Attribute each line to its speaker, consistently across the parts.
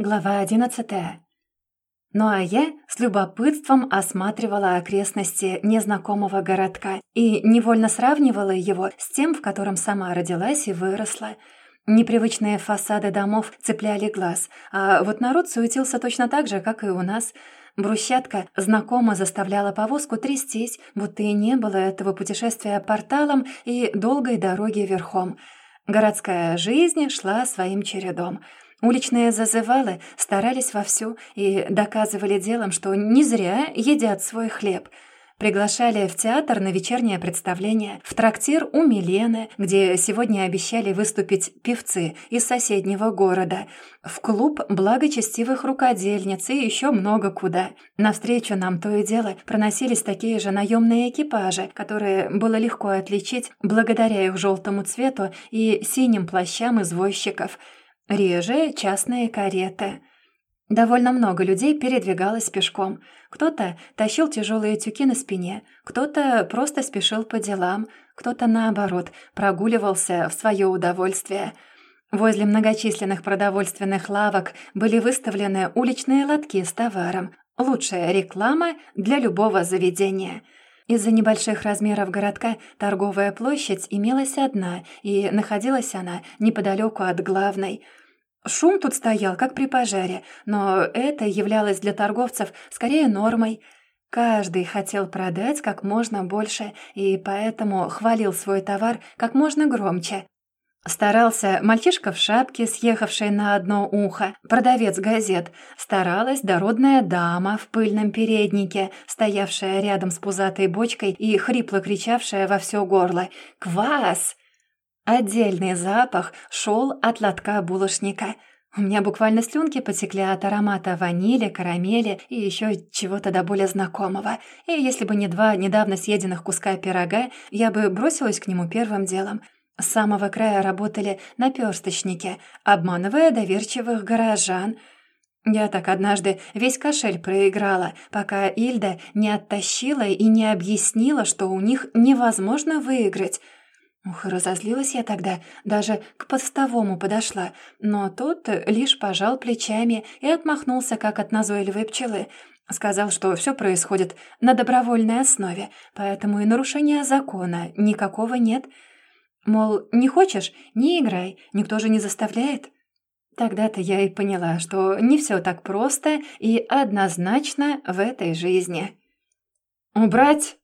Speaker 1: Глава одиннадцатая. Ну а я с любопытством осматривала окрестности незнакомого городка и невольно сравнивала его с тем, в котором сама родилась и выросла. Непривычные фасады домов цепляли глаз, а вот народ суетился точно так же, как и у нас. Брусчатка знакомо заставляла повозку трястись, будто и не было этого путешествия порталом и долгой дороги верхом. Городская жизнь шла своим чередом — Уличные зазывалы старались вовсю и доказывали делом, что не зря едят свой хлеб. Приглашали в театр на вечернее представление, в трактир у Милены, где сегодня обещали выступить певцы из соседнего города, в клуб благочестивых рукодельниц и еще много куда. Навстречу нам то и дело проносились такие же наемные экипажи, которые было легко отличить благодаря их желтому цвету и синим плащам извозчиков – Реже частные кареты. Довольно много людей передвигалось пешком. Кто-то тащил тяжелые тюки на спине, кто-то просто спешил по делам, кто-то, наоборот, прогуливался в свое удовольствие. Возле многочисленных продовольственных лавок были выставлены уличные лотки с товаром. Лучшая реклама для любого заведения – из-за небольших размеров городка торговая площадь имелась одна, и находилась она неподалеку от главной. Шум тут стоял, как при пожаре, но это являлось для торговцев скорее нормой. Каждый хотел продать как можно больше, и поэтому хвалил свой товар как можно громче. Старался мальчишка в шапке, съехавший на одно ухо, продавец газет. Старалась дородная дама в пыльном переднике, стоявшая рядом с пузатой бочкой и хрипло кричавшая во все горло «Квас!». Отдельный запах шел от лотка булочника. У меня буквально слюнки потекли от аромата ванили, карамели и еще чего-то до более знакомого. И если бы не два недавно съеденных куска пирога, я бы бросилась к нему первым делом — с самого края работали наперсточники, обманывая доверчивых горожан. Я так однажды весь кошель проиграла, пока Ильда не оттащила и не объяснила, что у них невозможно выиграть. Ух, разозлилась я тогда, даже к постовому подошла, но тот лишь пожал плечами и отмахнулся, как от назойливой пчелы. Сказал, что все происходит на добровольной основе, поэтому и нарушения закона никакого нет — Мол, не хочешь — не играй, никто же не заставляет. Тогда-то я и поняла, что не все так просто и однозначно в этой жизни. «Убрать!»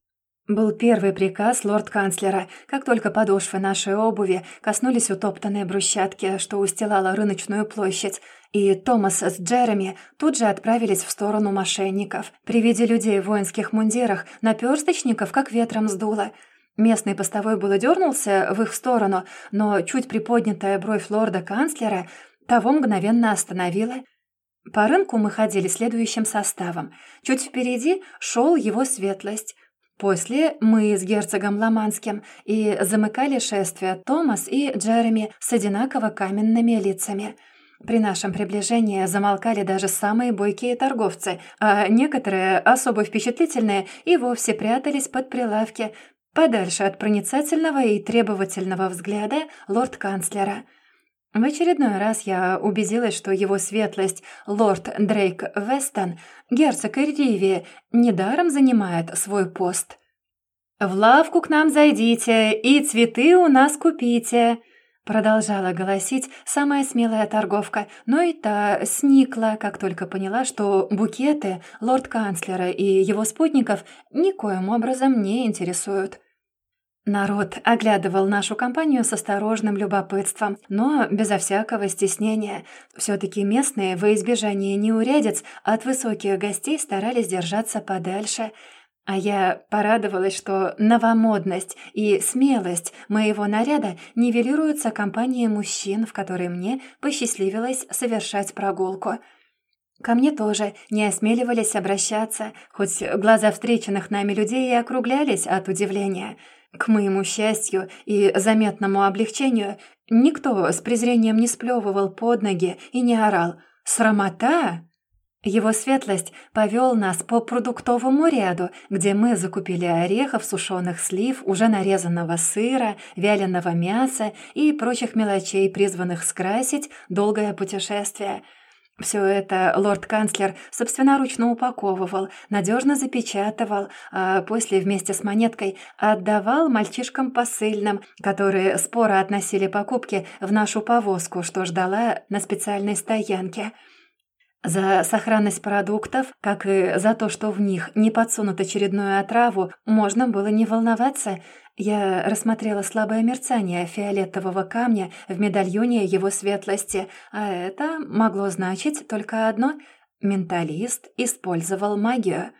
Speaker 1: Был первый приказ лорд-канцлера, как только подошвы нашей обуви коснулись утоптанной брусчатки, что устилала рыночную площадь, и Томас с Джереми тут же отправились в сторону мошенников. При виде людей в воинских мундирах наперсточников как ветром сдуло — Местный постовой было дернулся в их сторону, но чуть приподнятая бровь лорда-канцлера того мгновенно остановила. По рынку мы ходили следующим составом. Чуть впереди шел его светлость. После мы с герцогом Ломанским и замыкали шествие Томас и Джереми с одинаково каменными лицами. При нашем приближении замолкали даже самые бойкие торговцы, а некоторые, особо впечатлительные, и вовсе прятались под прилавки, подальше от проницательного и требовательного взгляда лорд-канцлера. В очередной раз я убедилась, что его светлость, лорд Дрейк Вестон, герцог Ирривии, недаром занимает свой пост. «В лавку к нам зайдите и цветы у нас купите», Продолжала голосить самая смелая торговка, но и та сникла, как только поняла, что букеты лорд-канцлера и его спутников никоим образом не интересуют. Народ оглядывал нашу компанию с осторожным любопытством, но безо всякого стеснения. Все-таки местные, во избежание неурядиц, от высоких гостей старались держаться подальше. А я порадовалась, что новомодность и смелость моего наряда нивелируются компанией мужчин, в которой мне посчастливилось совершать прогулку. Ко мне тоже не осмеливались обращаться, хоть глаза встреченных нами людей и округлялись от удивления — к моему счастью и заметному облегчению, никто с презрением не сплевывал под ноги и не орал «Срамота!». Его светлость повел нас по продуктовому ряду, где мы закупили орехов, сушеных слив, уже нарезанного сыра, вяленого мяса и прочих мелочей, призванных скрасить долгое путешествие. Все это лорд-канцлер собственноручно упаковывал, надежно запечатывал, а после вместе с монеткой отдавал мальчишкам посыльным, которые споро относили покупки в нашу повозку, что ждала на специальной стоянке. За сохранность продуктов, как и за то, что в них не подсунут очередную отраву, можно было не волноваться – я рассмотрела слабое мерцание фиолетового камня в медальоне его светлости, а это могло значить только одно — менталист использовал магию.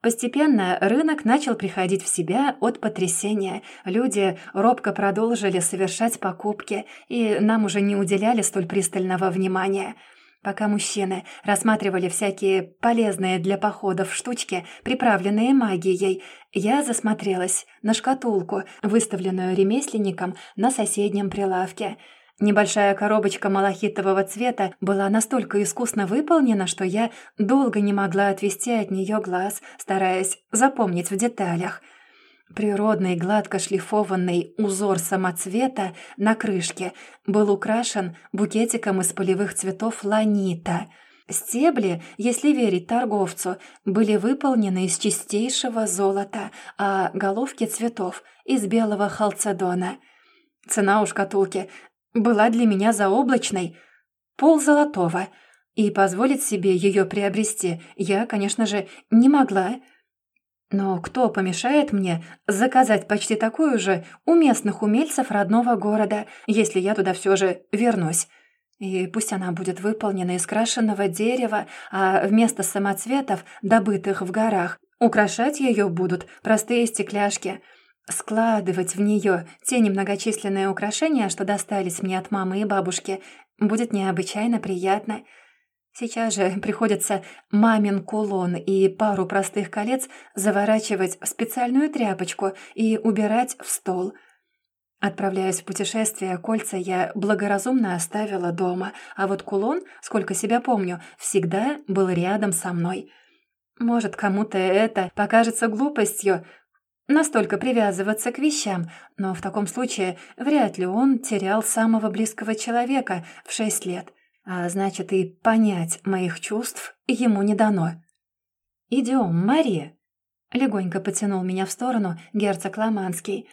Speaker 1: Постепенно рынок начал приходить в себя от потрясения. Люди робко продолжили совершать покупки, и нам уже не уделяли столь пристального внимания — Пока мужчины рассматривали всякие полезные для походов штучки, приправленные магией, я засмотрелась на шкатулку, выставленную ремесленником на соседнем прилавке. Небольшая коробочка малахитового цвета была настолько искусно выполнена, что я долго не могла отвести от нее глаз, стараясь запомнить в деталях — Природный гладко шлифованный узор самоцвета на крышке был украшен букетиком из полевых цветов ланита. Стебли, если верить торговцу, были выполнены из чистейшего золота, а головки цветов — из белого халцедона. Цена у шкатулки была для меня заоблачной — пол золотого, и позволить себе ее приобрести я, конечно же, не могла — но кто помешает мне заказать почти такую же у местных умельцев родного города, если я туда все же вернусь? И пусть она будет выполнена из крашенного дерева, а вместо самоцветов, добытых в горах, украшать ее будут простые стекляшки. Складывать в нее те немногочисленные украшения, что достались мне от мамы и бабушки, будет необычайно приятно — Сейчас же приходится мамин кулон и пару простых колец заворачивать в специальную тряпочку и убирать в стол. Отправляясь в путешествие, кольца я благоразумно оставила дома, а вот кулон, сколько себя помню, всегда был рядом со мной. Может, кому-то это покажется глупостью, настолько привязываться к вещам, но в таком случае вряд ли он терял самого близкого человека в шесть лет — а значит, и понять моих чувств ему не дано. «Идем, Мария!» Легонько потянул меня в сторону герцог Ломанский.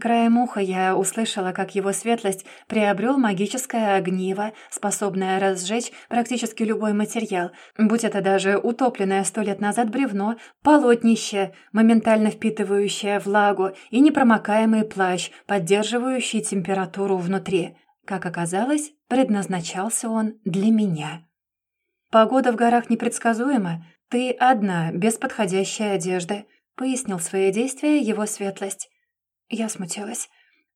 Speaker 1: Краем уха я услышала, как его светлость приобрел магическое огниво, способное разжечь практически любой материал, будь это даже утопленное сто лет назад бревно, полотнище, моментально впитывающее влагу и непромокаемый плащ, поддерживающий температуру внутри. Как оказалось, предназначался он для меня. «Погода в горах непредсказуема. Ты одна, без подходящей одежды», — пояснил свои действия его светлость. Я смутилась.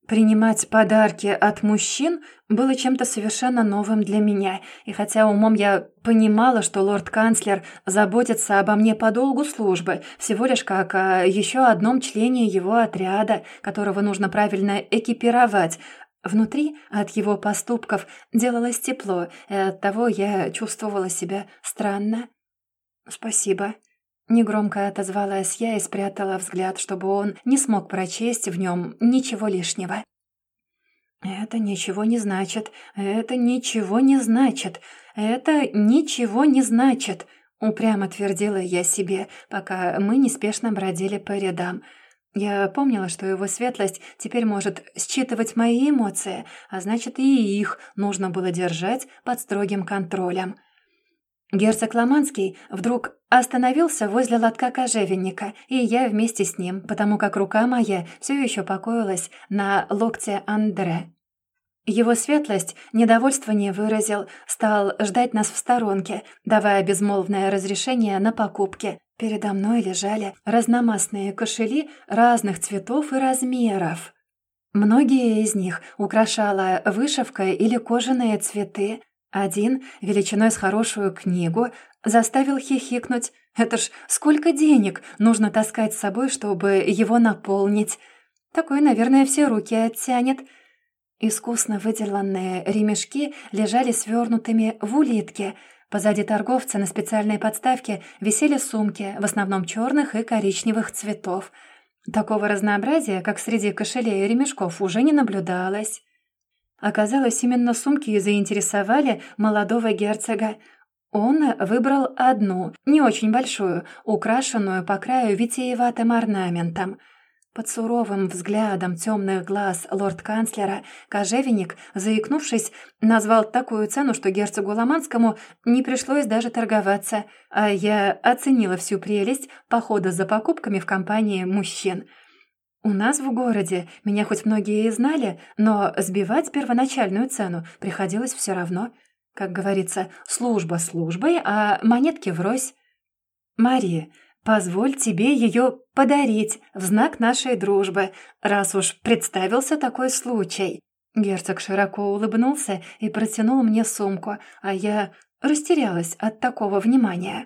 Speaker 1: Принимать подарки от мужчин было чем-то совершенно новым для меня, и хотя умом я понимала, что лорд-канцлер заботится обо мне по долгу службы, всего лишь как о еще одном члене его отряда, которого нужно правильно экипировать, Внутри от его поступков делалось тепло, и оттого я чувствовала себя странно. «Спасибо», — негромко отозвалась я и спрятала взгляд, чтобы он не смог прочесть в нем ничего лишнего. «Это ничего не значит, это ничего не значит, это ничего не значит», — упрямо твердила я себе, пока мы неспешно бродили по рядам — я помнила, что его светлость теперь может считывать мои эмоции, а значит, и их нужно было держать под строгим контролем. Герцог Ломанский вдруг остановился возле лотка кожевенника, и я вместе с ним, потому как рука моя все еще покоилась на локте Андре. Его светлость недовольство не выразил, стал ждать нас в сторонке, давая безмолвное разрешение на покупки. Передо мной лежали разномастные кошели разных цветов и размеров. Многие из них украшала вышивка или кожаные цветы. Один, величиной с хорошую книгу, заставил хихикнуть. Это ж сколько денег нужно таскать с собой, чтобы его наполнить. Такой, наверное, все руки оттянет. Искусно выделанные ремешки лежали свернутыми в улитке — Позади торговца на специальной подставке висели сумки, в основном черных и коричневых цветов. Такого разнообразия, как среди кошелей и ремешков, уже не наблюдалось. Оказалось, именно сумки и заинтересовали молодого герцога. Он выбрал одну, не очень большую, украшенную по краю витиеватым орнаментом. Под суровым взглядом темных глаз лорд-канцлера кожевенник, заикнувшись, назвал такую цену, что герцогу Ломанскому не пришлось даже торговаться, а я оценила всю прелесть похода за покупками в компании мужчин. У нас в городе меня хоть многие и знали, но сбивать первоначальную цену приходилось все равно – как говорится, служба службой, а монетки врозь. Мария, позволь тебе ее подарить в знак нашей дружбы, раз уж представился такой случай». Герцог широко улыбнулся и протянул мне сумку, а я растерялась от такого внимания.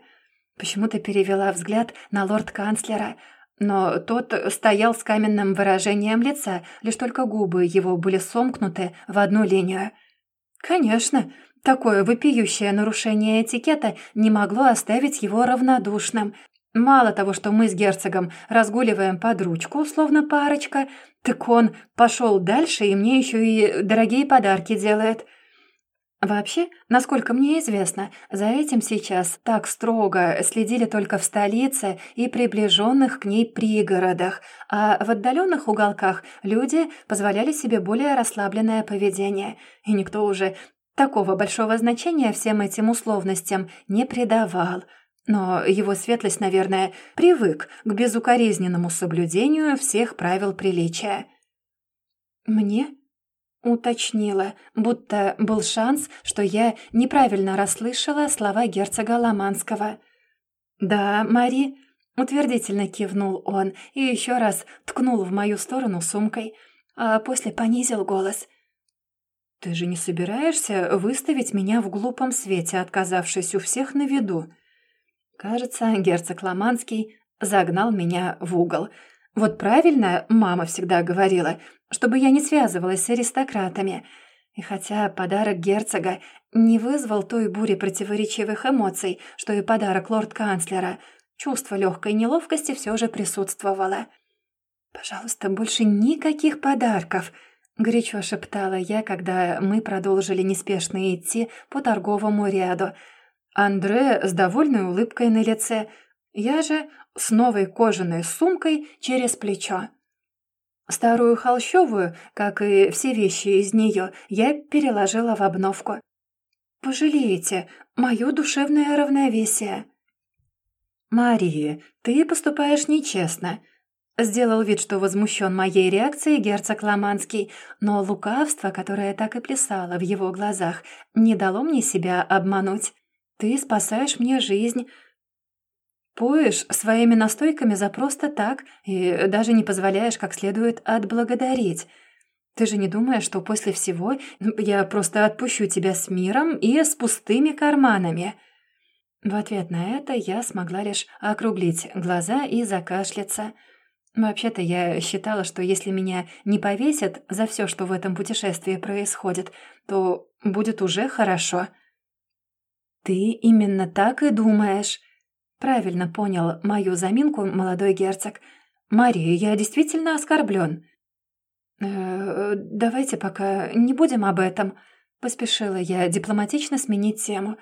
Speaker 1: Почему-то перевела взгляд на лорд-канцлера, но тот стоял с каменным выражением лица, лишь только губы его были сомкнуты в одну линию. «Конечно, Такое вопиющее нарушение этикета не могло оставить его равнодушным. Мало того, что мы с герцогом разгуливаем под ручку, словно парочка, так он пошел дальше и мне еще и дорогие подарки делает. Вообще, насколько мне известно, за этим сейчас так строго следили только в столице и приближенных к ней пригородах, а в отдаленных уголках люди позволяли себе более расслабленное поведение, и никто уже Такого большого значения всем этим условностям не придавал, но его светлость, наверное, привык к безукоризненному соблюдению всех правил приличия. «Мне?» — уточнила, будто был шанс, что я неправильно расслышала слова герцога Ломанского. «Да, Мари», — утвердительно кивнул он и еще раз ткнул в мою сторону сумкой, а после понизил голос — «Ты же не собираешься выставить меня в глупом свете, отказавшись у всех на виду?» Кажется, герцог Ломанский загнал меня в угол. Вот правильно мама всегда говорила, чтобы я не связывалась с аристократами. И хотя подарок герцога не вызвал той бури противоречивых эмоций, что и подарок лорд-канцлера, чувство легкой неловкости все же присутствовало. «Пожалуйста, больше никаких подарков!» Горячо шептала я, когда мы продолжили неспешно идти по торговому ряду. Андре с довольной улыбкой на лице, я же с новой кожаной сумкой через плечо. Старую холщовую, как и все вещи из нее, я переложила в обновку. «Пожалеете, мое душевное равновесие». «Мария, ты поступаешь нечестно», Сделал вид, что возмущен моей реакцией герцог Ломанский, но лукавство, которое так и плясало в его глазах, не дало мне себя обмануть. «Ты спасаешь мне жизнь», Поешь своими настойками за просто так и даже не позволяешь как следует отблагодарить. Ты же не думаешь, что после всего я просто отпущу тебя с миром и с пустыми карманами?» В ответ на это я смогла лишь округлить глаза и закашляться – Вообще-то я считала, что если меня не повесят за все, что в этом путешествии происходит, то будет уже хорошо. Ты именно так и думаешь. Правильно понял мою заминку молодой герцог. Мария, я действительно оскорблен. «Э, давайте пока не будем об этом. Поспешила я дипломатично сменить тему.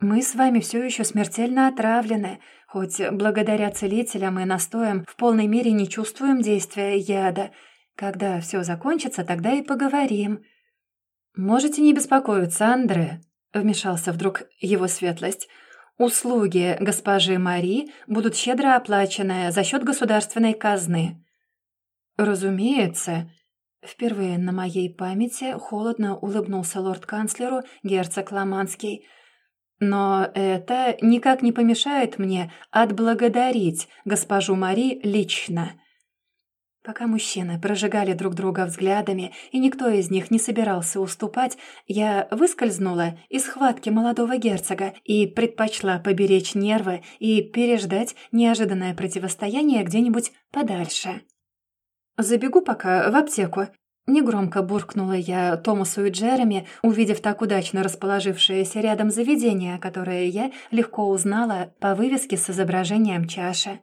Speaker 1: Мы с вами все еще смертельно отравлены. Хоть благодаря целителям и настоям в полной мере не чувствуем действия яда. Когда все закончится, тогда и поговорим». «Можете не беспокоиться, Андре», — вмешался вдруг его светлость. «Услуги госпожи Мари будут щедро оплачены за счет государственной казны». «Разумеется», Впервые на моей памяти холодно улыбнулся лорд-канцлеру герцог Ломанский — но это никак не помешает мне отблагодарить госпожу Мари лично. Пока мужчины прожигали друг друга взглядами, и никто из них не собирался уступать, я выскользнула из схватки молодого герцога и предпочла поберечь нервы и переждать неожиданное противостояние где-нибудь подальше. «Забегу пока в аптеку Негромко буркнула я Томасу и Джереми, увидев так удачно расположившееся рядом заведение, которое я легко узнала по вывеске с изображением чаши.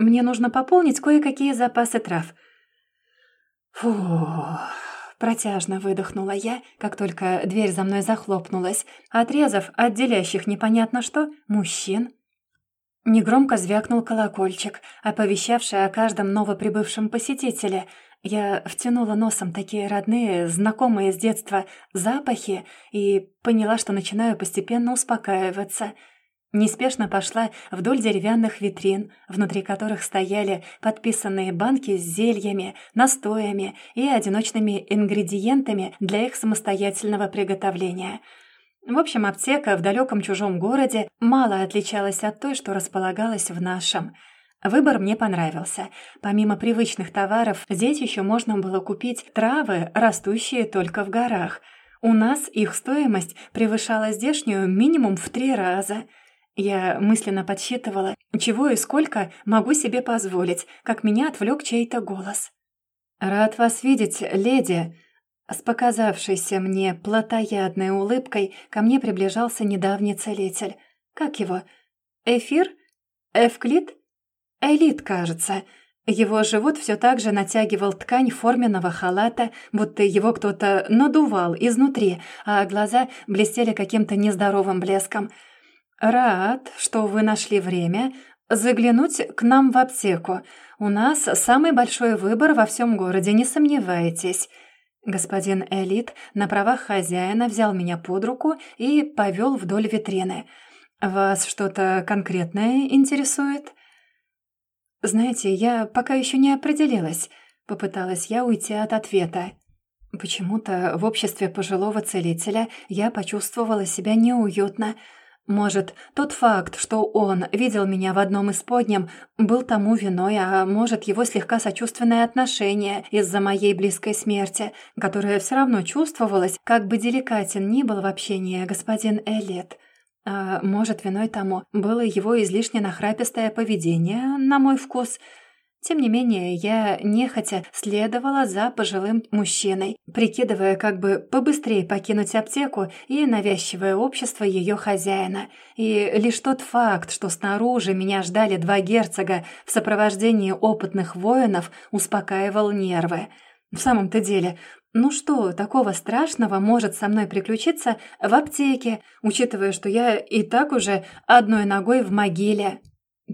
Speaker 1: «Мне нужно пополнить кое-какие запасы трав». Фу, Протяжно выдохнула я, как только дверь за мной захлопнулась, отрезав отделяющих непонятно что мужчин. Негромко звякнул колокольчик, оповещавший о каждом новоприбывшем посетителе. Я втянула носом такие родные, знакомые с детства запахи и поняла, что начинаю постепенно успокаиваться — Неспешно пошла вдоль деревянных витрин, внутри которых стояли подписанные банки с зельями, настоями и одиночными ингредиентами для их самостоятельного приготовления. В общем, аптека в далеком чужом городе мало отличалась от той, что располагалась в нашем. Выбор мне понравился. Помимо привычных товаров, здесь еще можно было купить травы, растущие только в горах. У нас их стоимость превышала здешнюю минимум в три раза – я мысленно подсчитывала, чего и сколько могу себе позволить, как меня отвлек чей-то голос. «Рад вас видеть, леди!» С показавшейся мне плотоядной улыбкой ко мне приближался недавний целитель. Как его? Эфир? Эвклид? Элит, кажется. Его живот все так же натягивал ткань форменного халата, будто его кто-то надувал изнутри, а глаза блестели каким-то нездоровым блеском — «Рад, что вы нашли время заглянуть к нам в аптеку. У нас самый большой выбор во всем городе, не сомневайтесь». Господин Элит на правах хозяина взял меня под руку и повел вдоль витрины. «Вас что-то конкретное интересует?» «Знаете, я пока еще не определилась», — попыталась я уйти от ответа. Почему-то в обществе пожилого целителя я почувствовала себя неуютно — может, тот факт, что он видел меня в одном из подням, был тому виной, а может, его слегка сочувственное отношение из-за моей близкой смерти, которое все равно чувствовалось, как бы деликатен ни был в общении господин Эллет. А может, виной тому было его излишне нахрапистое поведение, на мой вкус – тем не менее, я нехотя следовала за пожилым мужчиной, прикидывая, как бы побыстрее покинуть аптеку и навязчивое общество ее хозяина. И лишь тот факт, что снаружи меня ждали два герцога в сопровождении опытных воинов, успокаивал нервы. В самом-то деле, ну что такого страшного может со мной приключиться в аптеке, учитывая, что я и так уже одной ногой в могиле?»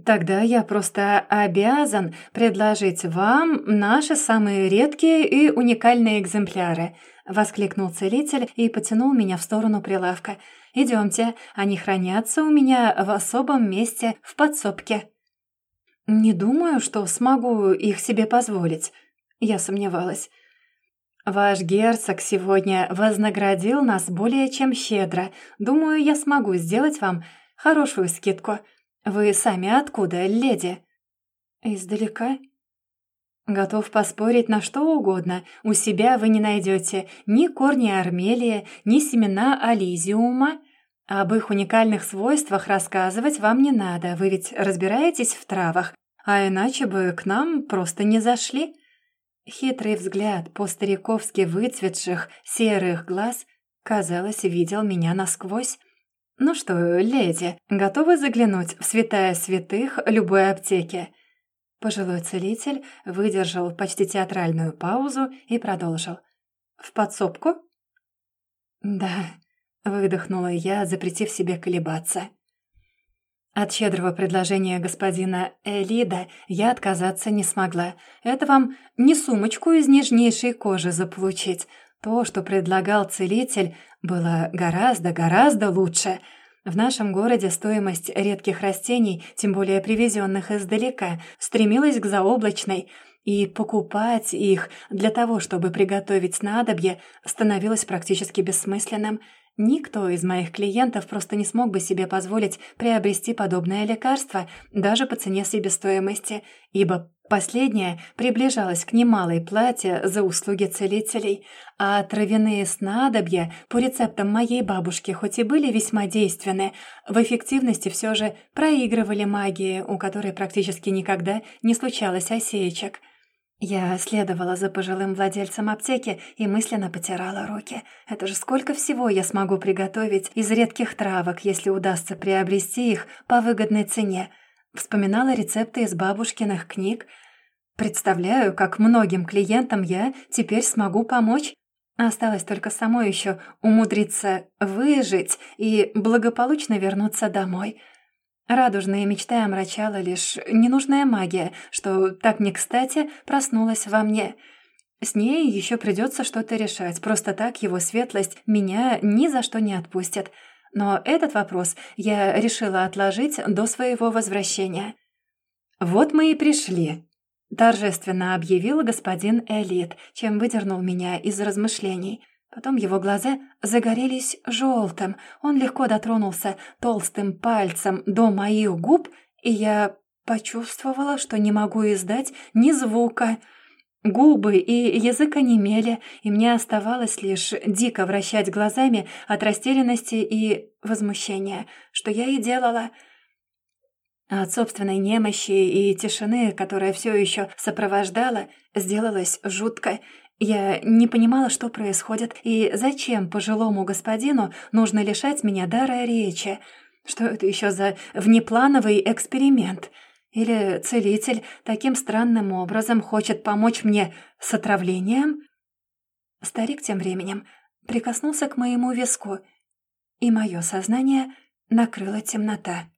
Speaker 1: Тогда я просто обязан предложить вам наши самые редкие и уникальные экземпляры», — воскликнул целитель и потянул меня в сторону прилавка. «Идемте, они хранятся у меня в особом месте в подсобке». «Не думаю, что смогу их себе позволить», — я сомневалась. «Ваш герцог сегодня вознаградил нас более чем щедро. Думаю, я смогу сделать вам хорошую скидку». «Вы сами откуда, леди?» «Издалека?» «Готов поспорить на что угодно. У себя вы не найдете ни корни армелия, ни семена ализиума. Об их уникальных свойствах рассказывать вам не надо, вы ведь разбираетесь в травах, а иначе бы к нам просто не зашли». Хитрый взгляд по-стариковски выцветших серых глаз, казалось, видел меня насквозь. «Ну что, леди, готовы заглянуть в святая святых любой аптеки?» Пожилой целитель выдержал почти театральную паузу и продолжил. «В подсобку?» «Да», — выдохнула я, запретив себе колебаться. От щедрого предложения господина Элида я отказаться не смогла. Это вам не сумочку из нежнейшей кожи заполучить, то, что предлагал целитель, было гораздо-гораздо лучше. В нашем городе стоимость редких растений, тем более привезенных издалека, стремилась к заоблачной, и покупать их для того, чтобы приготовить снадобье, становилось практически бессмысленным. Никто из моих клиентов просто не смог бы себе позволить приобрести подобное лекарство даже по цене себестоимости, ибо Последняя приближалась к немалой плате за услуги целителей, а травяные снадобья по рецептам моей бабушки хоть и были весьма действенны, в эффективности все же проигрывали магии, у которой практически никогда не случалось осеечек. Я следовала за пожилым владельцем аптеки и мысленно потирала руки. Это же сколько всего я смогу приготовить из редких травок, если удастся приобрести их по выгодной цене – Вспоминала рецепты из бабушкиных книг. Представляю, как многим клиентам я теперь смогу помочь. Осталось только самой еще умудриться выжить и благополучно вернуться домой. Радужные мечты омрачала лишь ненужная магия, что так не кстати проснулась во мне. С ней еще придется что-то решать, просто так его светлость меня ни за что не отпустит. Но этот вопрос я решила отложить до своего возвращения. «Вот мы и пришли», Торжественно объявил господин Элит, чем выдернул меня из размышлений. Потом его глаза загорелись желтым. Он легко дотронулся толстым пальцем до моих губ, и я почувствовала, что не могу издать ни звука. Губы и язык онемели, и мне оставалось лишь дико вращать глазами от растерянности и возмущения, что я и делала — от собственной немощи и тишины, которая все еще сопровождала, сделалось жутко. Я не понимала, что происходит, и зачем пожилому господину нужно лишать меня дара речи. Что это еще за внеплановый эксперимент? Или целитель таким странным образом хочет помочь мне с отравлением? Старик тем временем прикоснулся к моему виску, и мое сознание накрыла темнота.